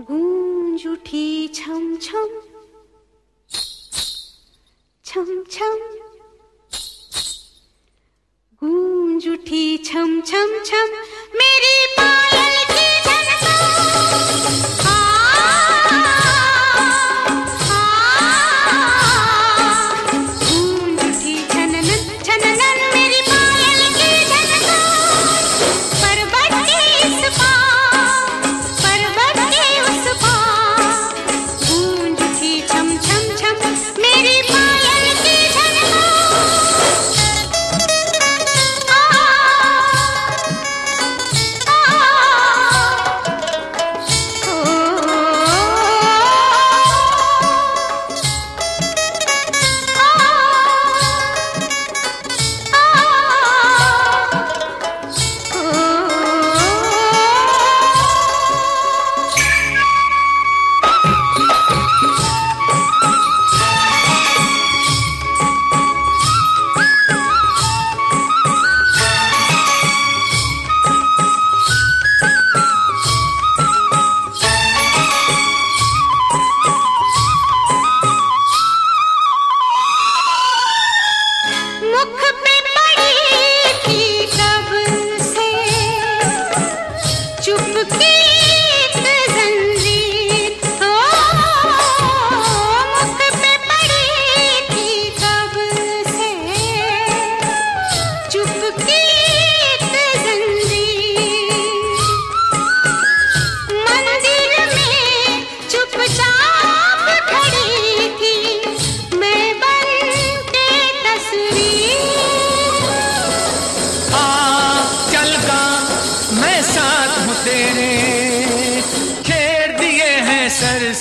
गूंज उठी छम छम। छम छम। गूंज उठी छम छम छम।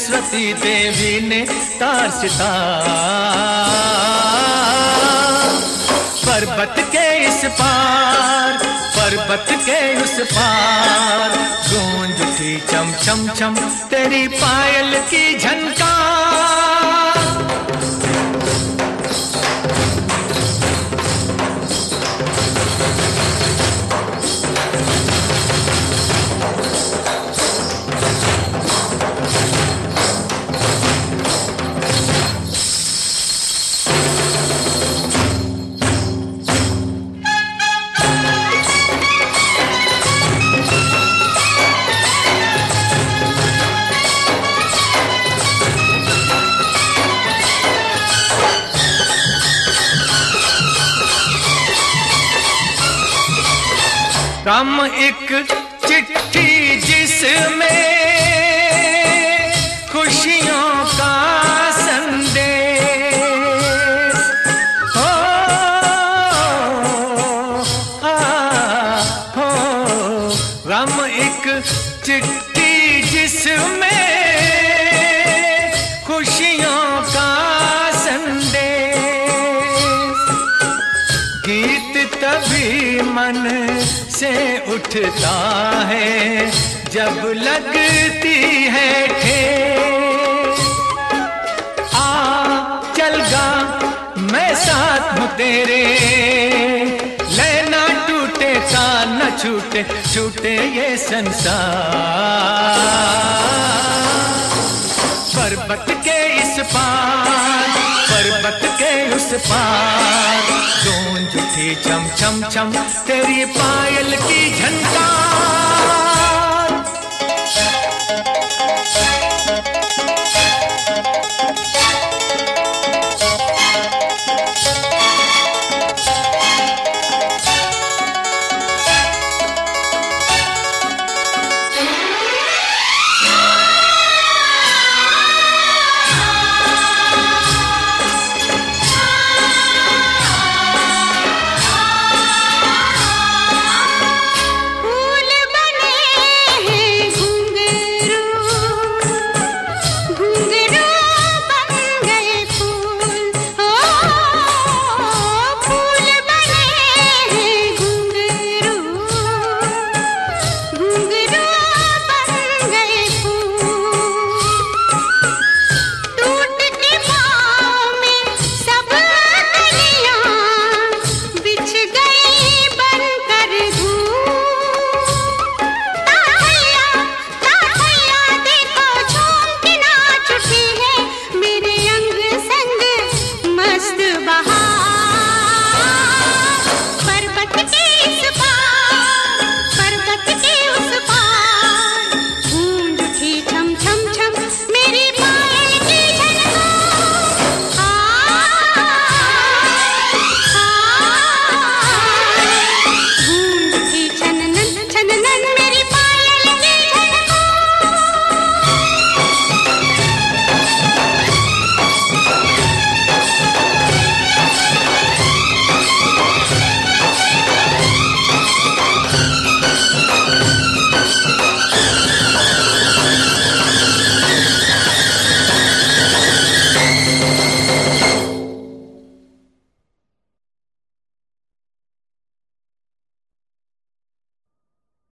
सरस्वती देवी ने तार सितार पर्वत के इस पार, पर्वत के उस पार, गूंज थी चम चम चम तेरी पायल की झनकार कम एक चिट्ठी जिसमें खुशियों का संदेश। हो आ, एक चिट्ठी जिसमें उठता है जब लगती है ठेस। आ, चल गा, मैं साथ हूँ तेरे। लेना टूटे का न छूटे छूटे ये संसार। पर्वत के इस पार पर्वत के उस पार। गूंज उठी चम चम चम तेरी पायल की झनकार। chance.